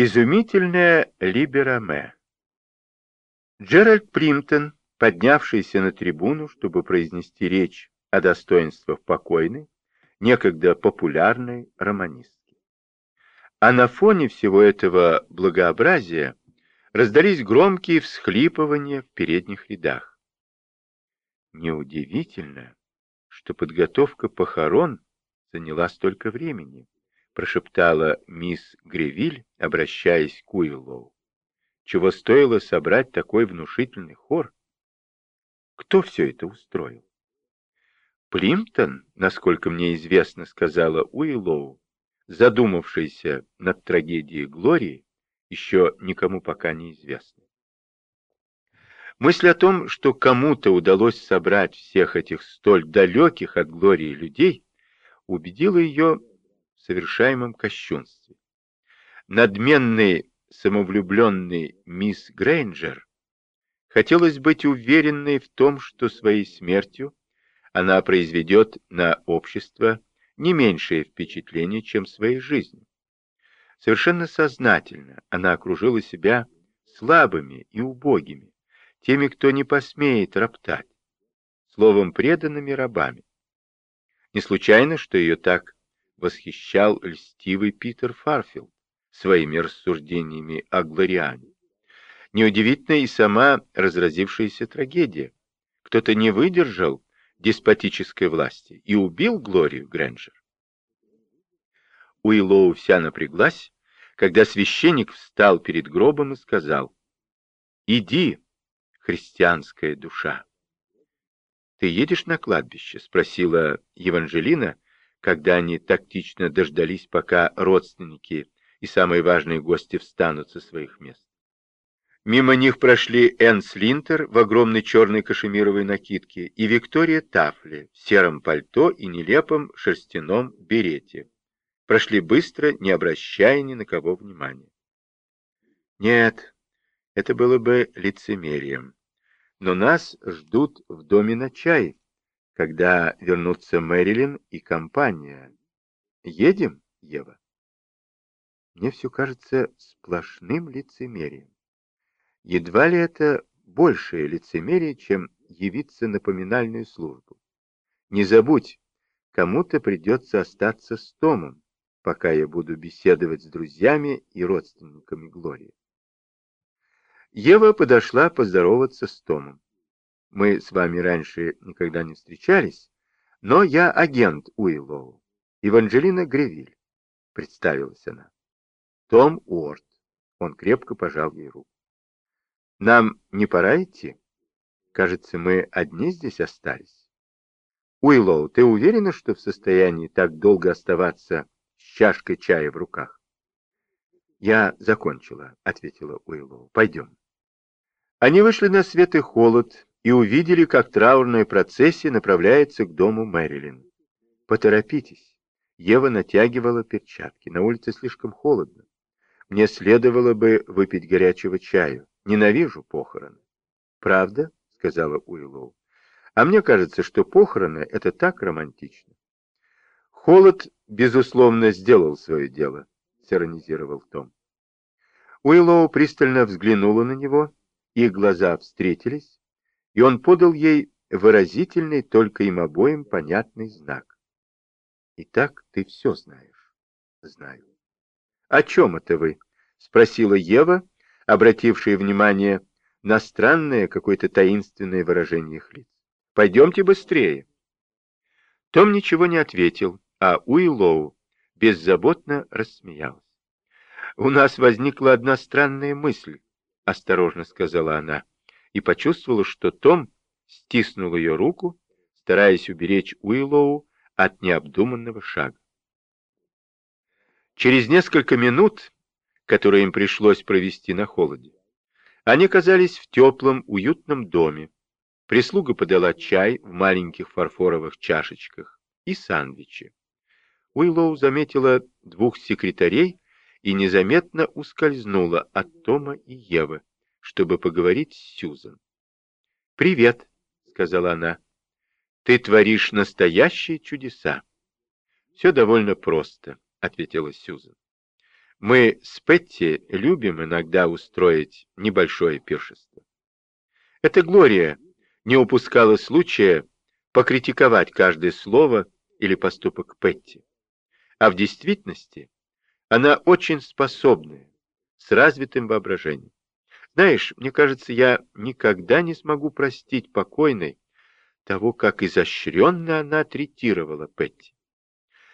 Изумительная либераме. Джеральд Примтон, поднявшийся на трибуну, чтобы произнести речь о достоинствах покойной, некогда популярной романистки. А на фоне всего этого благообразия раздались громкие всхлипывания в передних рядах. Неудивительно, что подготовка похорон заняла столько времени, прошептала мисс Гревиль, обращаясь к Уиллоу. Чего стоило собрать такой внушительный хор? Кто все это устроил? Плимптон, насколько мне известно, сказала Уиллоу, задумавшийся над трагедией Глории, еще никому пока не известно. Мысль о том, что кому-то удалось собрать всех этих столь далеких от Глории людей, убедила ее совершаемом кощунстве. Надменный, самовлюбленный мисс Грейнджер хотелось быть уверенной в том, что своей смертью она произведет на общество не меньшее впечатление, чем своей жизнью. Совершенно сознательно она окружила себя слабыми и убогими, теми, кто не посмеет роптать, словом, преданными рабами. Не случайно, что ее так восхищал льстивый Питер Фарфилд своими рассуждениями о Глориане. Неудивительно и сама разразившаяся трагедия. Кто-то не выдержал деспотической власти и убил Глорию Грэнджер. Уиллоу вся напряглась, когда священник встал перед гробом и сказал, «Иди, христианская душа». «Ты едешь на кладбище?» — спросила Евангелина, когда они тактично дождались, пока родственники и самые важные гости встанут со своих мест. Мимо них прошли Энн Слинтер в огромной черной кашемировой накидке и Виктория Тафли в сером пальто и нелепом шерстяном берете. Прошли быстро, не обращая ни на кого внимания. Нет, это было бы лицемерием. Но нас ждут в доме на чай, когда вернутся Мэрилин и компания. Едем, Ева? Мне все кажется сплошным лицемерием. Едва ли это большее лицемерие, чем явиться на поминальную службу. Не забудь, кому-то придется остаться с Томом, пока я буду беседовать с друзьями и родственниками Глории. Ева подошла поздороваться с Томом. Мы с вами раньше никогда не встречались, но я агент Уиллоу, Еванжелина Гревиль, представилась она. Том Уорд. Он крепко пожал ей руку. Нам не пора идти? Кажется, мы одни здесь остались. Уиллоу, ты уверена, что в состоянии так долго оставаться с чашкой чая в руках? Я закончила, ответила Уиллоу. Пойдем. Они вышли на свет и холод, и увидели, как траурная процессия направляется к дому Мэрилин. «Поторопитесь!» Ева натягивала перчатки. На улице слишком холодно. Мне следовало бы выпить горячего чаю. Ненавижу похороны. «Правда?» — сказала Уиллоу. «А мне кажется, что похороны — это так романтично». Холод, безусловно, сделал свое дело, — сиронизировал Том. Уиллоу пристально взглянула на него, их глаза встретились, и он подал ей выразительный, только им обоим понятный знак. «Итак, ты все знаешь?» «Знаю». «О чем это вы?» — спросила Ева, обратившая внимание на странное, какое-то таинственное выражение их лиц. «Пойдемте быстрее». Том ничего не ответил, а Уиллоу беззаботно рассмеялась. «У нас возникла одна странная мысль», — осторожно сказала она и почувствовала, что Том стиснул ее руку, стараясь уберечь Уиллоу от необдуманного шага. Через несколько минут, которые им пришлось провести на холоде, они оказались в теплом, уютном доме. Прислуга подала чай в маленьких фарфоровых чашечках и сандвичи. Уиллоу заметила двух секретарей и незаметно ускользнула от Тома и Евы, чтобы поговорить с Сьюзан. «Привет», — сказала она. «Ты творишь настоящие чудеса». «Все довольно просто», — ответила Сьюзан. Мы с Петти любим иногда устроить небольшое пиршество. Эта Глория не упускала случая покритиковать каждое слово или поступок Петти. А в действительности она очень способная, с развитым воображением. Знаешь, мне кажется, я никогда не смогу простить покойной того, как изощренно она третировала Петти.